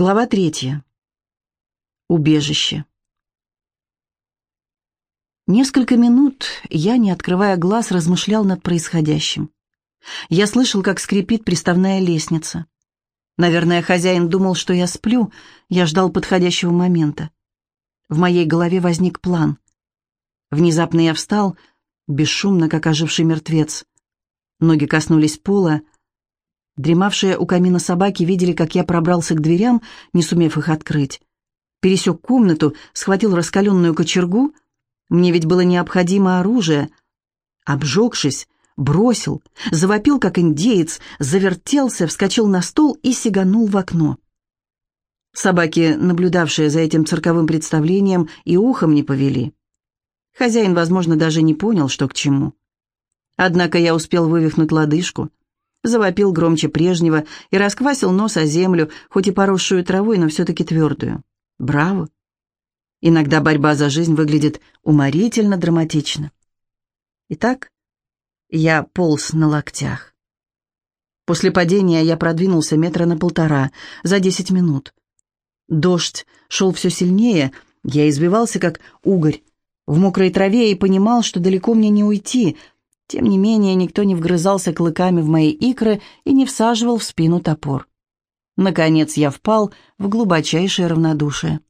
Глава третья. Убежище. Несколько минут я, не открывая глаз, размышлял над происходящим. Я слышал, как скрипит приставная лестница. Наверное, хозяин думал, что я сплю, я ждал подходящего момента. В моей голове возник план. Внезапно я встал, бесшумно, как оживший мертвец. Ноги коснулись пола, Дремавшие у камина собаки видели, как я пробрался к дверям, не сумев их открыть. Пересек комнату, схватил раскаленную кочергу. Мне ведь было необходимо оружие. Обжегшись, бросил, завопил, как индеец, завертелся, вскочил на стол и сиганул в окно. Собаки, наблюдавшие за этим цирковым представлением, и ухом не повели. Хозяин, возможно, даже не понял, что к чему. Однако я успел вывихнуть лодыжку завопил громче прежнего и расквасил нос о землю, хоть и поросшую травой, но все-таки твердую. Браво! Иногда борьба за жизнь выглядит уморительно драматично. Итак, я полз на локтях. После падения я продвинулся метра на полтора за десять минут. Дождь шел все сильнее, я избивался, как угорь, в мокрой траве и понимал, что далеко мне не уйти — тем не менее, никто не вгрызался клыками в мои икры и не всаживал в спину топор. Наконец я впал в глубочайшее равнодушие.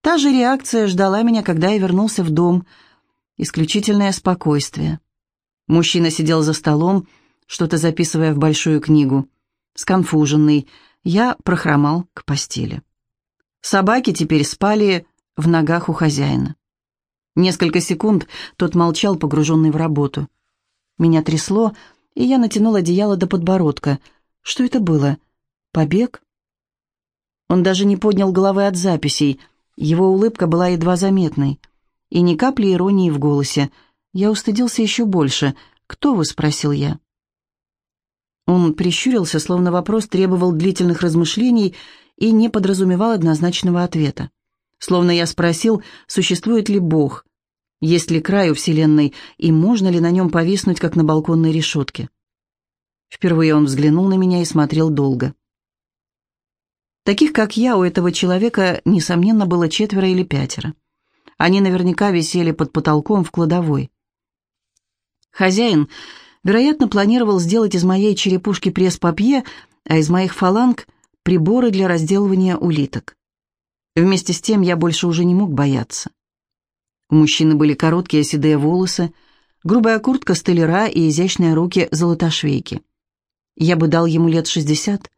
Та же реакция ждала меня, когда я вернулся в дом. Исключительное спокойствие. Мужчина сидел за столом, что-то записывая в большую книгу. Сконфуженный, я прохромал к постели. Собаки теперь спали в ногах у хозяина. Несколько секунд тот молчал, погруженный в работу. Меня трясло, и я натянула одеяло до подбородка. Что это было? Побег? Он даже не поднял головы от записей. Его улыбка была едва заметной. И ни капли иронии в голосе. Я устыдился еще больше. «Кто вы?» — спросил я. Он прищурился, словно вопрос требовал длительных размышлений и не подразумевал однозначного ответа. Словно я спросил, существует ли Бог, есть ли край у Вселенной, и можно ли на нем повиснуть, как на балконной решетке? Впервые он взглянул на меня и смотрел долго. Таких, как я, у этого человека, несомненно, было четверо или пятеро. Они наверняка висели под потолком в кладовой. Хозяин, вероятно, планировал сделать из моей черепушки пресс-папье, а из моих фаланг — приборы для разделывания улиток. Вместе с тем я больше уже не мог бояться. Мужчины были короткие седые волосы, грубая куртка столяра и изящные руки золотошвейки. Я бы дал ему лет шестьдесят.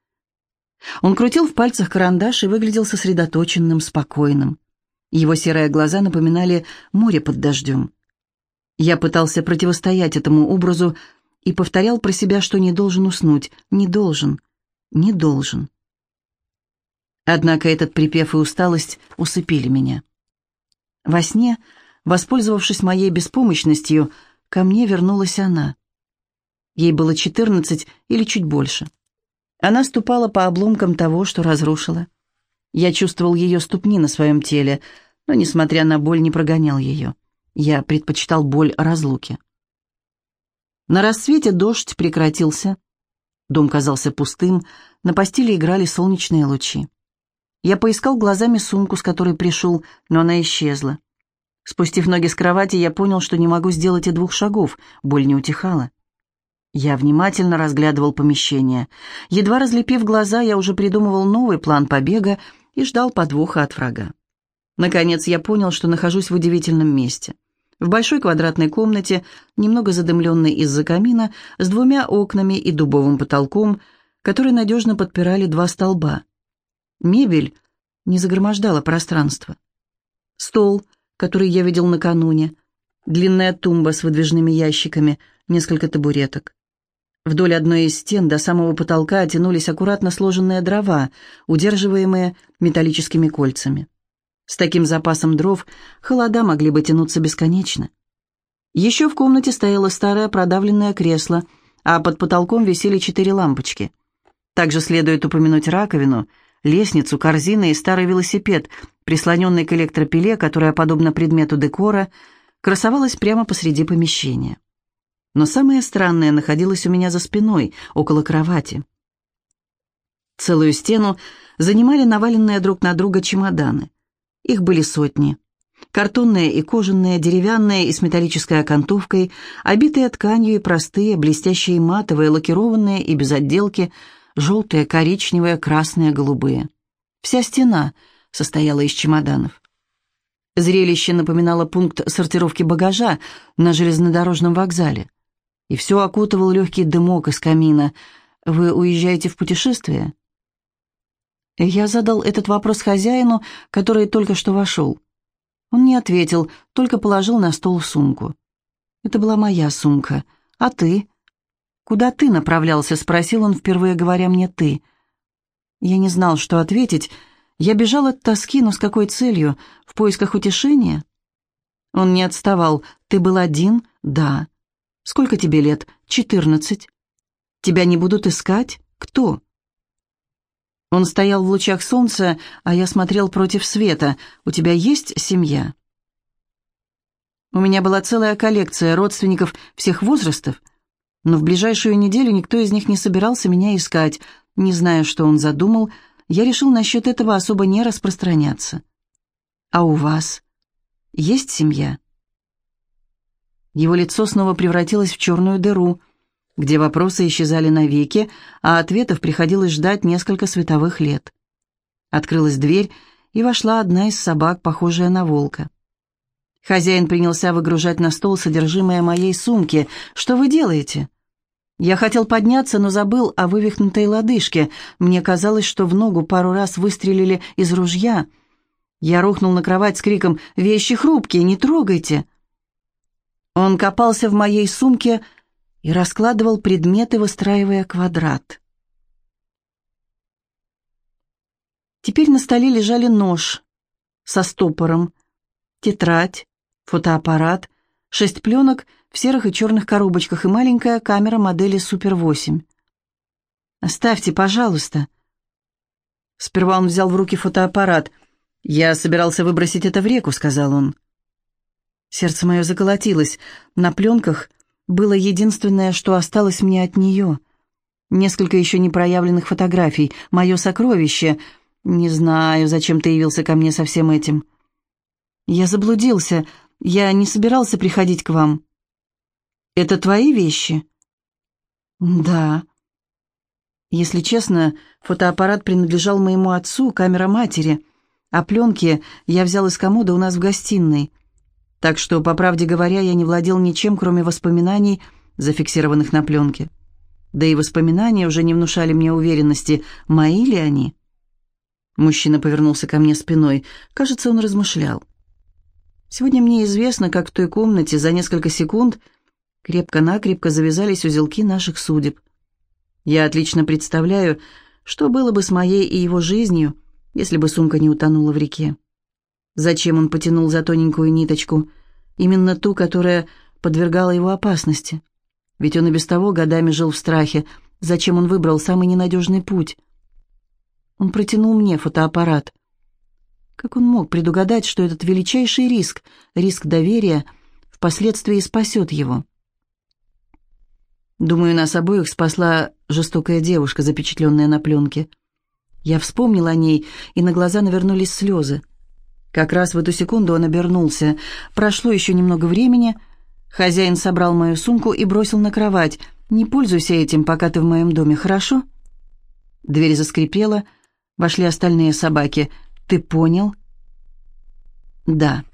Он крутил в пальцах карандаш и выглядел сосредоточенным, спокойным. Его серые глаза напоминали море под дождем. Я пытался противостоять этому образу и повторял про себя, что не должен уснуть, не должен, не должен. Однако этот припев и усталость усыпили меня. Во сне, воспользовавшись моей беспомощностью, ко мне вернулась она. Ей было четырнадцать или чуть больше. Она ступала по обломкам того, что разрушила. Я чувствовал ее ступни на своем теле, но, несмотря на боль, не прогонял ее. Я предпочитал боль разлуки. На рассвете дождь прекратился. Дом казался пустым, на постели играли солнечные лучи. Я поискал глазами сумку, с которой пришел, но она исчезла. Спустив ноги с кровати, я понял, что не могу сделать и двух шагов, боль не утихала. Я внимательно разглядывал помещение. Едва разлепив глаза, я уже придумывал новый план побега и ждал подвоха от врага. Наконец я понял, что нахожусь в удивительном месте. В большой квадратной комнате, немного задымленной из-за камина, с двумя окнами и дубовым потолком, которые надежно подпирали два столба. Мебель не загромождала пространство. Стол, который я видел накануне, длинная тумба с выдвижными ящиками, несколько табуреток. Вдоль одной из стен до самого потолка тянулись аккуратно сложенные дрова, удерживаемые металлическими кольцами. С таким запасом дров холода могли бы тянуться бесконечно. Еще в комнате стояло старое продавленное кресло, а под потолком висели четыре лампочки. Также следует упомянуть раковину — лестницу, корзины и старый велосипед, прислоненный к электропиле, которая, подобно предмету декора, красовалась прямо посреди помещения. Но самое странное находилось у меня за спиной, около кровати. Целую стену занимали наваленные друг на друга чемоданы. Их были сотни. Картонные и кожаные, деревянные и с металлической окантовкой, обитые тканью и простые, блестящие матовые, лакированные и без отделки, желтые, коричневые, красные, голубые. Вся стена состояла из чемоданов. Зрелище напоминало пункт сортировки багажа на железнодорожном вокзале. И все окутывал легкий дымок из камина. «Вы уезжаете в путешествие?» Я задал этот вопрос хозяину, который только что вошел. Он не ответил, только положил на стол сумку. Это была моя сумка. А ты? Куда ты направлялся? Спросил он, впервые говоря мне «ты». Я не знал, что ответить. Я бежал от тоски, но с какой целью? В поисках утешения? Он не отставал. «Ты был один?» «Да». «Сколько тебе лет?» «Четырнадцать». «Тебя не будут искать?» «Кто?» Он стоял в лучах солнца, а я смотрел против света. «У тебя есть семья?» У меня была целая коллекция родственников всех возрастов, но в ближайшую неделю никто из них не собирался меня искать. Не зная, что он задумал, я решил насчет этого особо не распространяться. «А у вас есть семья?» Его лицо снова превратилось в черную дыру – где вопросы исчезали навеки, а ответов приходилось ждать несколько световых лет. Открылась дверь, и вошла одна из собак, похожая на волка. Хозяин принялся выгружать на стол содержимое моей сумки. «Что вы делаете?» Я хотел подняться, но забыл о вывихнутой лодыжке. Мне казалось, что в ногу пару раз выстрелили из ружья. Я рухнул на кровать с криком «Вещи хрупкие, не трогайте!» Он копался в моей сумке, и раскладывал предметы, выстраивая квадрат. Теперь на столе лежали нож со стопором, тетрадь, фотоаппарат, шесть пленок в серых и черных коробочках и маленькая камера модели Супер-8. «Оставьте, пожалуйста». Сперва он взял в руки фотоаппарат. «Я собирался выбросить это в реку», — сказал он. Сердце мое заколотилось. На пленках было единственное, что осталось мне от нее. Несколько еще не проявленных фотографий. Мое сокровище. Не знаю, зачем ты явился ко мне со всем этим. Я заблудился. Я не собирался приходить к вам. Это твои вещи? Да. Если честно, фотоаппарат принадлежал моему отцу, камера матери, а пленки я взял из комода у нас в гостиной. Так что, по правде говоря, я не владел ничем, кроме воспоминаний, зафиксированных на пленке. Да и воспоминания уже не внушали мне уверенности, мои ли они. Мужчина повернулся ко мне спиной. Кажется, он размышлял. Сегодня мне известно, как в той комнате за несколько секунд крепко-накрепко завязались узелки наших судеб. Я отлично представляю, что было бы с моей и его жизнью, если бы сумка не утонула в реке. Зачем он потянул за тоненькую ниточку, именно ту, которая подвергала его опасности? Ведь он и без того годами жил в страхе. Зачем он выбрал самый ненадежный путь? Он протянул мне фотоаппарат. Как он мог предугадать, что этот величайший риск, риск доверия, впоследствии спасет его? Думаю, нас обоих спасла жестокая девушка, запечатленная на пленке. Я вспомнил о ней, и на глаза навернулись слезы. Как раз в эту секунду он обернулся. Прошло еще немного времени. Хозяин собрал мою сумку и бросил на кровать. «Не пользуйся этим, пока ты в моем доме, хорошо?» Дверь заскрипела. Вошли остальные собаки. «Ты понял?» «Да».